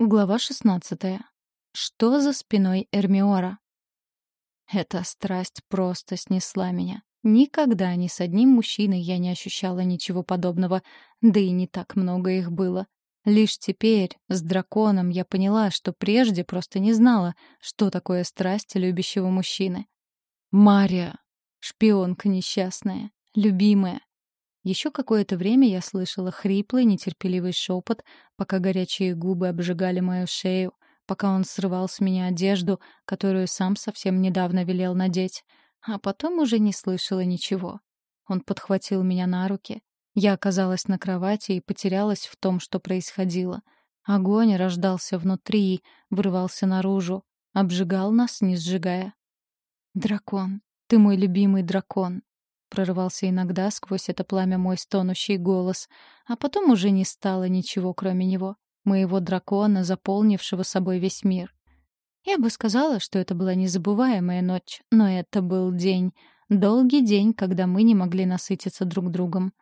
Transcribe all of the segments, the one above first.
Глава 16. Что за спиной Эрмиора? Эта страсть просто снесла меня. Никогда ни с одним мужчиной я не ощущала ничего подобного, да и не так много их было. Лишь теперь, с драконом, я поняла, что прежде просто не знала, что такое страсть любящего мужчины. Мария, шпионка несчастная, любимая, еще какое-то время я слышала хриплый, нетерпеливый шепот, пока горячие губы обжигали мою шею, пока он срывал с меня одежду, которую сам совсем недавно велел надеть. А потом уже не слышала ничего. Он подхватил меня на руки. Я оказалась на кровати и потерялась в том, что происходило. Огонь рождался внутри, вырывался наружу, обжигал нас, не сжигая. «Дракон, ты мой любимый дракон», Прорывался иногда сквозь это пламя мой стонущий голос, а потом уже не стало ничего, кроме него, моего дракона, заполнившего собой весь мир. Я бы сказала, что это была незабываемая ночь, но это был день, долгий день, когда мы не могли насытиться друг другом.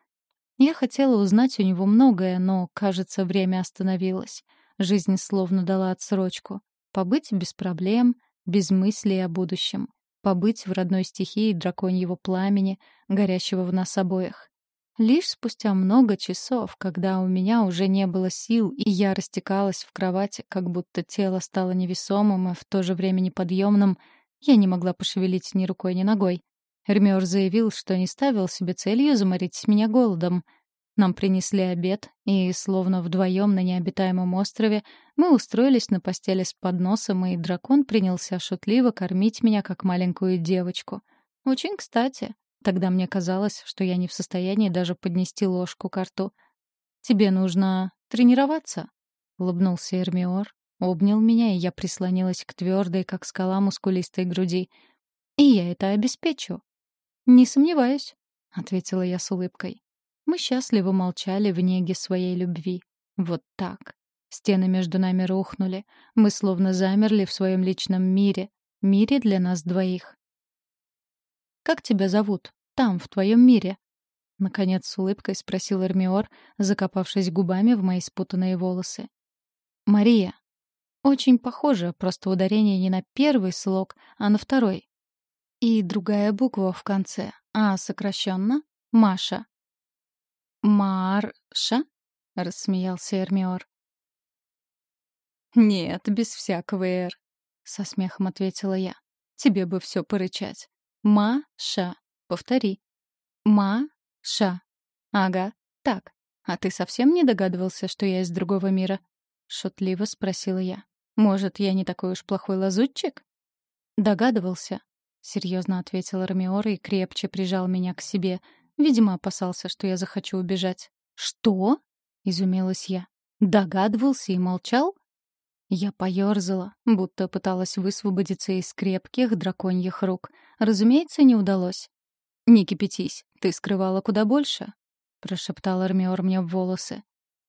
Я хотела узнать у него многое, но, кажется, время остановилось. Жизнь словно дала отсрочку. Побыть без проблем, без мыслей о будущем побыть в родной стихии драконьего пламени, горящего в нас обоих. Лишь спустя много часов, когда у меня уже не было сил, и я растекалась в кровати, как будто тело стало невесомым и в то же время неподъемным, я не могла пошевелить ни рукой, ни ногой. Эрмиор заявил, что не ставил себе целью заморить меня голодом — нам принесли обед, и, словно вдвоем на необитаемом острове, мы устроились на постели с подносом, и дракон принялся шутливо кормить меня, как маленькую девочку. Очень кстати. Тогда мне казалось, что я не в состоянии даже поднести ложку к рту. «Тебе нужно тренироваться», — улыбнулся Эрмиор, обнял меня, и я прислонилась к твердой, как скала, мускулистой груди. «И я это обеспечу». «Не сомневаюсь», — ответила я с улыбкой. Мы счастливо молчали в неге своей любви. Вот так. Стены между нами рухнули. Мы словно замерли в своем личном мире. Мире для нас двоих. «Как тебя зовут? Там, в твоем мире?» Наконец с улыбкой спросил Эрмиор, закопавшись губами в мои спутанные волосы. «Мария». Очень похоже, просто ударение не на первый слог, а на второй. И другая буква в конце, а сокращенно — Маша. «Марша?» — рассмеялся Эрмиор. «Нет, без всякого «р», — со смехом ответила я. «Тебе бы все порычать. Маша. Повтори. Маша. Ага, так. А ты совсем не догадывался, что я из другого мира?» — шутливо спросила я. «Может, я не такой уж плохой лазутчик?» «Догадывался», — серьезно ответил Эрмиор и крепче прижал меня к себе, Видимо, опасался, что я захочу убежать. «Что?» — изумилась я. «Догадывался и молчал?» Я поёрзала, будто пыталась высвободиться из крепких драконьих рук. Разумеется, не удалось. «Не кипятись, ты скрывала куда больше», — прошептал Армиор мне в волосы.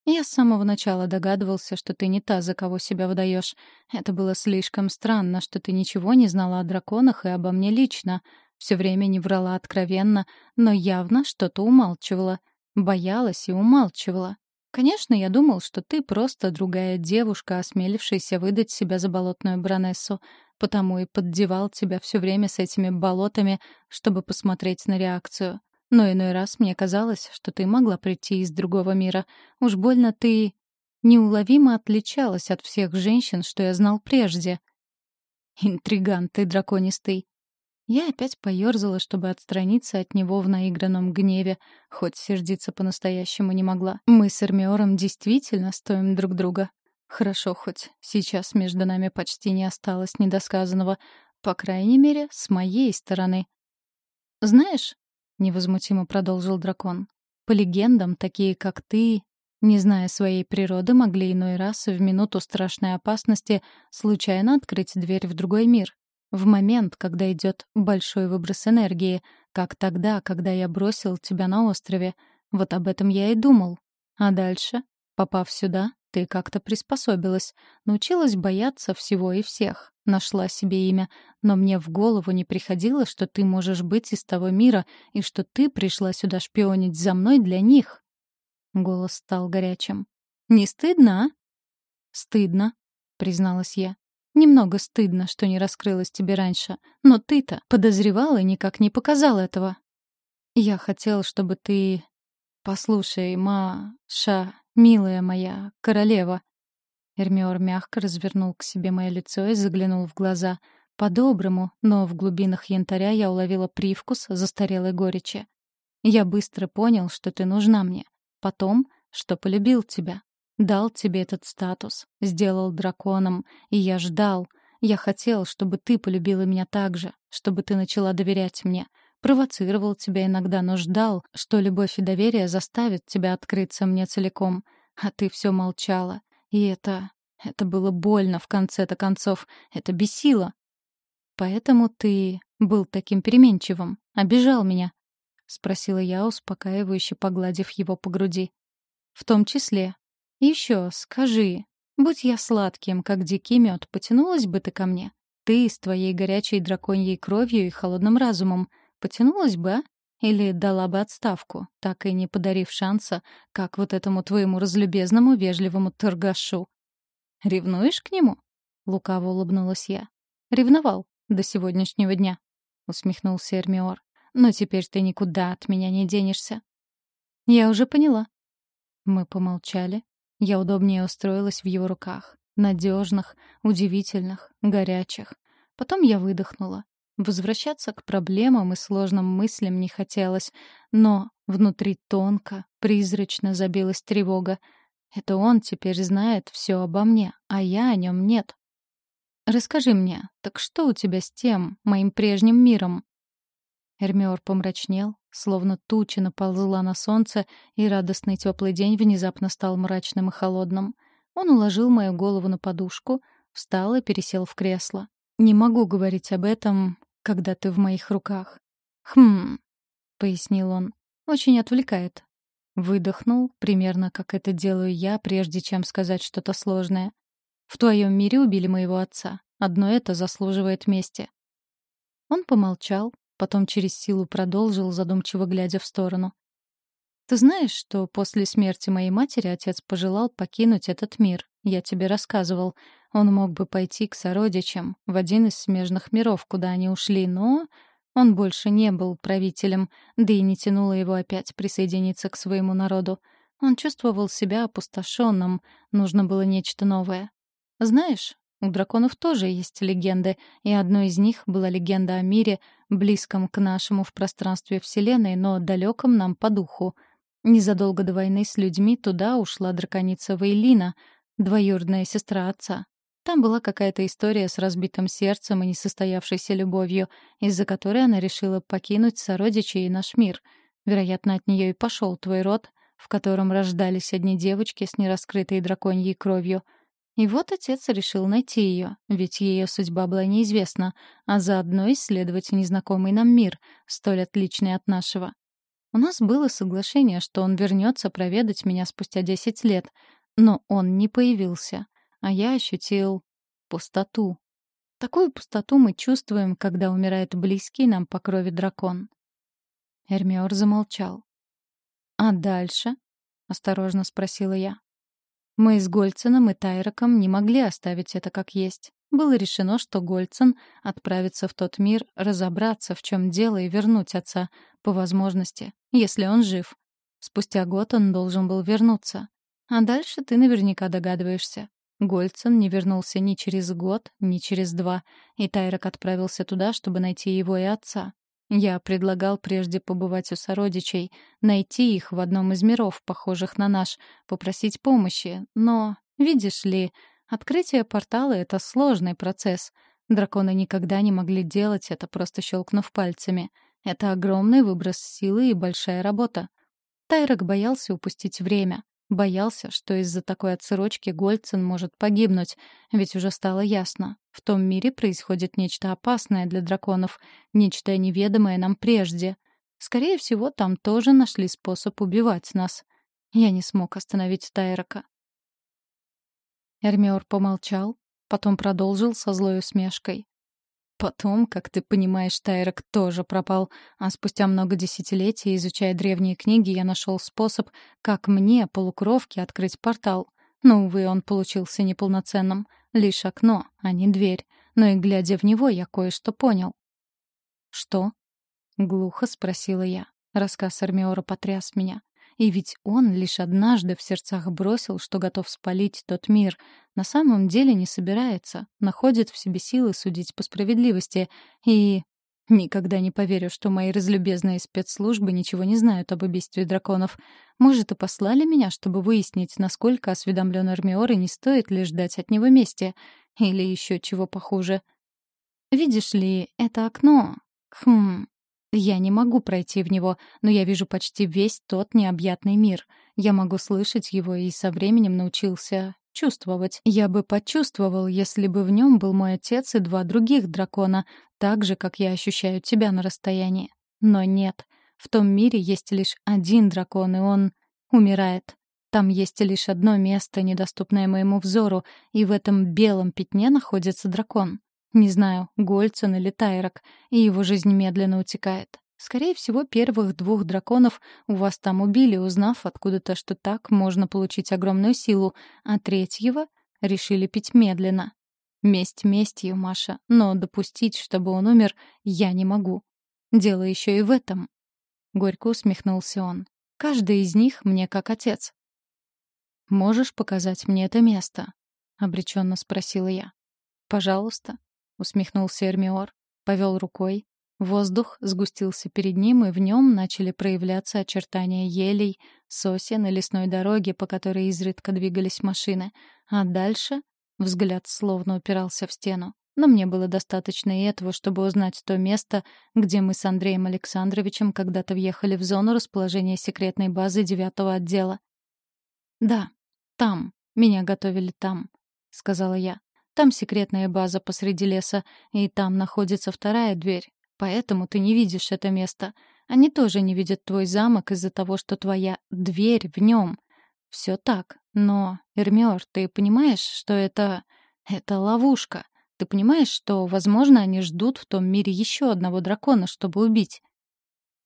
«Я с самого начала догадывался, что ты не та, за кого себя выдаешь. Это было слишком странно, что ты ничего не знала о драконах и обо мне лично. Все время не врала откровенно, но явно что-то умалчивала. Боялась и умалчивала. Конечно, я думал, что ты просто другая девушка, осмелившаяся выдать себя за болотную бронессу, потому и поддевал тебя все время с этими болотами, чтобы посмотреть на реакцию. Но иной раз мне казалось, что ты могла прийти из другого мира. Уж больно ты неуловимо отличалась от всех женщин, что я знал прежде. Интригант ты драконистый. Я опять поёрзала, чтобы отстраниться от него в наигранном гневе, хоть сердиться по-настоящему не могла. Мы с Эрмиором действительно стоим друг друга. Хорошо, хоть сейчас между нами почти не осталось недосказанного, по крайней мере, с моей стороны. «Знаешь», — невозмутимо продолжил дракон, — «по легендам, такие как ты, не зная своей природы, могли иной раз в минуту страшной опасности случайно открыть дверь в другой мир. В момент, когда идет большой выброс энергии, как тогда, когда я бросил тебя на острове. Вот об этом я и думал. А дальше, попав сюда, ты как-то приспособилась, научилась бояться всего и всех, нашла себе имя, но мне в голову не приходило, что ты можешь быть из того мира и что ты пришла сюда шпионить за мной для них. Голос стал горячим. «Не стыдно, а?» «Стыдно», — призналась я. «Немного стыдно, что не раскрылась тебе раньше. Но ты-то подозревала и никак не показал этого». «Я хотел, чтобы ты...» «Послушай, Маша, милая моя, королева». Эрмиор мягко развернул к себе мое лицо и заглянул в глаза. По-доброму, но в глубинах янтаря я уловила привкус застарелой горечи. «Я быстро понял, что ты нужна мне. Потом, что полюбил тебя. Дал тебе этот статус, сделал драконом, и я ждал. Я хотел, чтобы ты полюбила меня так же, чтобы ты начала доверять мне. Провоцировал тебя иногда, но ждал, что любовь и доверие заставят тебя открыться мне целиком. А ты все молчала. И это... это было больно в конце-то концов. Это бесило. Поэтому ты был таким переменчивым, обижал меня. — спросила я, успокаивающе погладив его по груди. «В том числе. Еще скажи, будь я сладким, как дикий мед, потянулась бы ты ко мне? Ты с твоей горячей драконьей кровью и холодным разумом потянулась бы, а? Или дала бы отставку, так и не подарив шанса, как вот этому твоему разлюбезному, вежливому торгашу? Ревнуешь к нему?» — лукаво улыбнулась я. «Ревновал до сегодняшнего дня», — усмехнулся Эрмиор. «Но теперь ты никуда от меня не денешься». «Я уже поняла». Мы помолчали, я удобнее устроилась в его руках. Надежных, удивительных, горячих. Потом я выдохнула. Возвращаться к проблемам и сложным мыслям не хотелось, но внутри тонко, призрачно забилась тревога. Это он теперь знает все обо мне, а я о нем нет. «Расскажи мне, так что у тебя с тем, моим прежним миром?» Эрмиор помрачнел, словно туча наползла на солнце, и радостный теплый день внезапно стал мрачным и холодным. Он уложил мою голову на подушку, встал и пересел в кресло. «Не могу говорить об этом, когда ты в моих руках». «Хм», — пояснил он, — «очень отвлекает». Выдохнул, примерно как это делаю я, прежде чем сказать что-то сложное. «В твоем мире убили моего отца. Одно это заслуживает мести». Он помолчал, Потом через силу продолжил, задумчиво глядя в сторону. «Ты знаешь, что после смерти моей матери отец пожелал покинуть этот мир? Я тебе рассказывал. Он мог бы пойти к сородичам, в один из смежных миров, куда они ушли, но он больше не был правителем, да и не тянуло его опять присоединиться к своему народу. Он чувствовал себя опустошенным, нужно было нечто новое. Знаешь, у драконов тоже есть легенды, и одной из них была легенда о мире, близком к нашему в пространстве Вселенной, но далеком нам по духу. Незадолго до войны с людьми туда ушла драконица Вейлина, двоюродная сестра отца. Там была какая-то история с разбитым сердцем и несостоявшейся любовью, из-за которой она решила покинуть сородичей и наш мир. Вероятно, от нее и пошел твой род, в котором рождались одни девочки с нераскрытой драконьей кровью — и вот отец решил найти ее, ведь ее судьба была неизвестна, а заодно исследовать незнакомый нам мир, столь отличный от нашего. У нас было соглашение, что он вернется проведать меня спустя десять лет, но он не появился, а я ощутил пустоту. Такую пустоту мы чувствуем, когда умирает близкий нам по крови дракон. Эрмиор замолчал. «А дальше?» — осторожно спросила я. Мы с Гольценом и Тайроком не могли оставить это как есть. Было решено, что Гольцен отправится в тот мир разобраться, в чем дело, и вернуть отца, по возможности, если он жив. Спустя год он должен был вернуться. А дальше ты наверняка догадываешься. Гольцен не вернулся ни через год, ни через два, и Тайрок отправился туда, чтобы найти его и отца. Я предлагал прежде побывать у сородичей, найти их в одном из миров, похожих на наш, попросить помощи, но, видишь ли, открытие портала — это сложный процесс. Драконы никогда не могли делать это, просто щелкнув пальцами. Это огромный выброс силы и большая работа. Тайрок боялся упустить время. Боялся, что из-за такой отсрочки Гольцин может погибнуть, ведь уже стало ясно. В том мире происходит нечто опасное для драконов, нечто неведомое нам прежде. Скорее всего, там тоже нашли способ убивать нас. Я не смог остановить Тайрока. Эрмиор помолчал, потом продолжил со злой усмешкой. Потом, как ты понимаешь, Тайрок тоже пропал, а спустя много десятилетий, изучая древние книги, я нашел способ, как мне, полукровке, открыть портал. Но, увы, он получился неполноценным. Лишь окно, а не дверь. Но и глядя в него, я кое-что понял. «Что?» — глухо спросила я. Рассказ Армиора потряс меня. И ведь он лишь однажды в сердцах бросил, что готов спалить тот мир. На самом деле не собирается, находит в себе силы судить по справедливости. И Никогда не поверю, что мои разлюбезные спецслужбы ничего не знают об убийстве драконов. Может, и послали меня, чтобы выяснить, насколько осведомлен Эрмиор, и не стоит ли ждать от него мести. Или еще чего похуже. Видишь ли, это окно... Хм... Я не могу пройти в него, но я вижу почти весь тот необъятный мир. Я могу слышать его и со временем научился чувствовать. Я бы почувствовал, если бы в нем был мой отец и два других дракона, так же, как я ощущаю тебя на расстоянии. Но нет. В том мире есть лишь один дракон, и он умирает. Там есть лишь одно место, недоступное моему взору, и в этом белом пятне находится дракон. Не знаю, Гольцен или Тайрок, и его жизнь медленно утекает. Скорее всего, первых двух драконов у вас там убили, узнав откуда-то, что так можно получить огромную силу, а третьего решили пить медленно. Месть местью, Маша, но допустить, чтобы он умер, я не могу. Дело еще и в этом. Горько усмехнулся он. Каждый из них мне как отец. «Можешь показать мне это место?» — обреченно спросила я. «Пожалуйста», — усмехнулся Эрмиор, повел рукой, Воздух сгустился перед ним, и в нем начали проявляться очертания елей, сосен и лесной дороги, по которой изредка двигались машины. А дальше взгляд словно упирался в стену. Но мне было достаточно и этого, чтобы узнать то место, где мы с Андреем Александровичем когда-то въехали в зону расположения секретной базы девятого отдела. «Да, там. Меня готовили там», — сказала я. «Там секретная база посреди леса, и там находится вторая дверь, Поэтому ты не видишь это место. Они тоже не видят твой замок из-за того, что твоя дверь в нем. Все так. Но, Эрмиор, ты понимаешь, что это... это ловушка? Ты понимаешь, что, возможно, они ждут в том мире еще одного дракона, чтобы убить?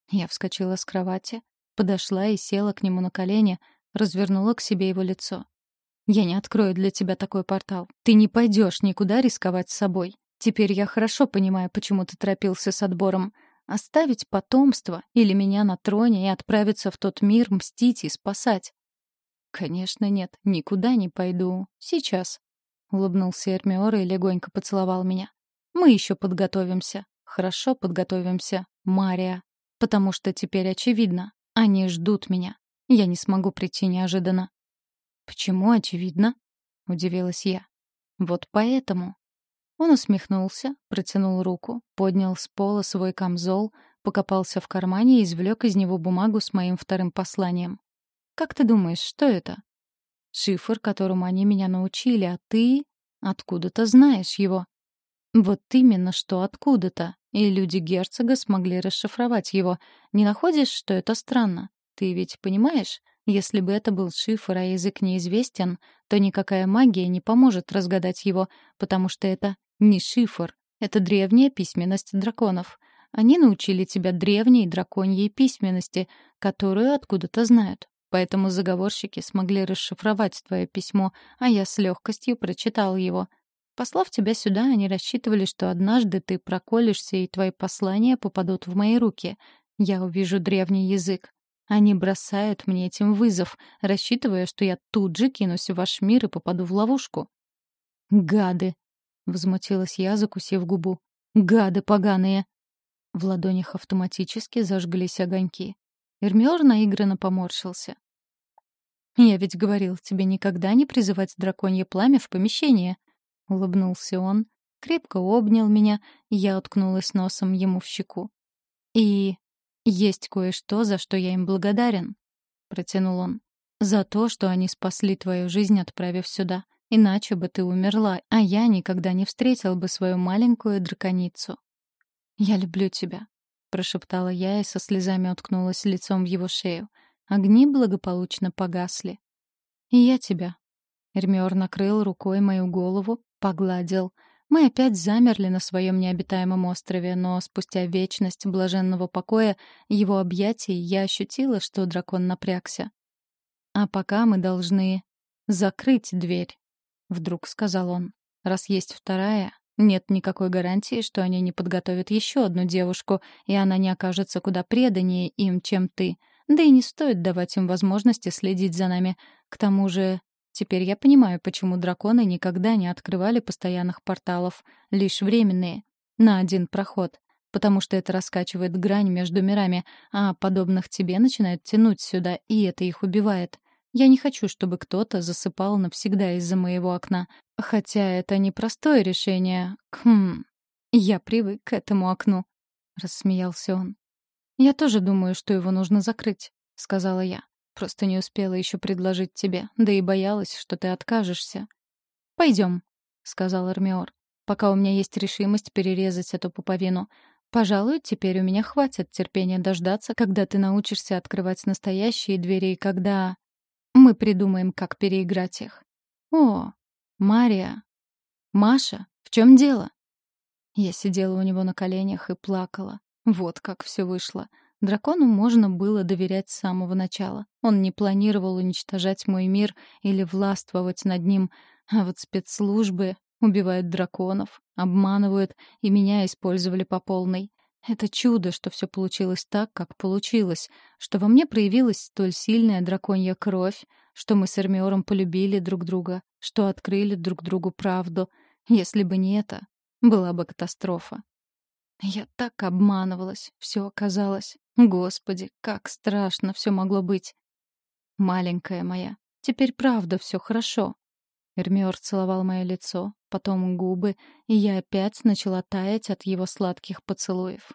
Я вскочила с кровати, подошла и села к нему на колени, развернула к себе его лицо. «Я не открою для тебя такой портал. Ты не пойдешь никуда рисковать с собой. Теперь я хорошо понимаю, почему ты торопился с отбором. Оставить потомство или меня на троне и отправиться в тот мир мстить и спасать? Конечно, нет, никуда не пойду. Сейчас. Улыбнулся Эрмиор и легонько поцеловал меня. Мы еще подготовимся. Хорошо подготовимся, Мария. Потому что теперь очевидно. Они ждут меня. Я не смогу прийти неожиданно. Почему очевидно? Удивилась я. Вот поэтому. Он усмехнулся, протянул руку, поднял с пола свой камзол, покопался в кармане и извлек из него бумагу с моим вторым посланием. «Как ты думаешь, что это?» «Шифр, которому они меня научили, а ты откуда-то знаешь его». «Вот именно что откуда-то, и люди герцога смогли расшифровать его. Не находишь, что это странно? Ты ведь понимаешь, если бы это был шифр, а язык неизвестен, то никакая магия не поможет разгадать его, потому что это не шифр. Это древняя письменность драконов. Они научили тебя древней драконьей письменности, которую откуда-то знают. Поэтому заговорщики смогли расшифровать твое письмо, а я с легкостью прочитал его. Послав тебя сюда, они рассчитывали, что однажды ты проколешься, и твои послания попадут в мои руки. Я увижу древний язык. Они бросают мне этим вызов, рассчитывая, что я тут же кинусь в ваш мир и попаду в ловушку. Гады! — возмутилась я, закусив губу. «Гады поганые!» В ладонях автоматически зажглись огоньки. Эрмиор наигранно поморщился. «Я ведь говорил тебе никогда не призывать драконье пламя в помещение!» — улыбнулся он, крепко обнял меня, я уткнулась носом ему в щеку. «И есть кое-что, за что я им благодарен», — протянул он. «За то, что они спасли твою жизнь, отправив сюда. Иначе бы ты умерла, а я никогда не встретил бы свою маленькую драконицу. «Я люблю тебя», — прошептала я и со слезами уткнулась лицом в его шею. Огни благополучно погасли. «И я тебя». Эрмиор накрыл рукой мою голову, погладил. Мы опять замерли на своем необитаемом острове, но спустя вечность блаженного покоя его объятий я ощутила, что дракон напрягся. А пока мы должны закрыть дверь», — вдруг сказал он. «Раз есть вторая, нет никакой гарантии, что они не подготовят еще одну девушку, и она не окажется куда преданнее им, чем ты. Да и не стоит давать им возможности следить за нами. К тому же, теперь я понимаю, почему драконы никогда не открывали постоянных порталов, лишь временные, на один проход. Потому что это раскачивает грань между мирами, а подобных тебе начинают тянуть сюда, и это их убивает. Я не хочу, чтобы кто-то засыпал навсегда из-за моего окна. Хотя это непростое решение. Хм. Я привык к этому окну, рассмеялся он. Я тоже думаю, что его нужно закрыть, сказала я. Просто не успела еще предложить тебе, да и боялась, что ты откажешься. Пойдем, сказал Эрмиор. Пока у меня есть решимость перерезать эту пуповину. Пожалуй, теперь у меня хватит терпения дождаться, когда ты научишься открывать настоящие двери и когда мы придумаем, как переиграть их. О, Мария. Маша, в чем дело? Я сидела у него на коленях и плакала. Вот как все вышло. Дракону можно было доверять с самого начала. Он не планировал уничтожать мой мир или властвовать над ним, а вот спецслужбы убивают драконов, обманывают и меня использовали по полной. Это чудо, что все получилось так, как получилось, что во мне проявилась столь сильная драконья кровь, что мы с Эрмиором полюбили друг друга, что открыли друг другу правду. Если бы не это, была бы катастрофа. Я так обманывалась, все оказалось. Господи, как страшно все могло быть. Маленькая моя, теперь правда все хорошо. Эрмиор целовал мое лицо, потом губы, и я опять начала таять от его сладких поцелуев.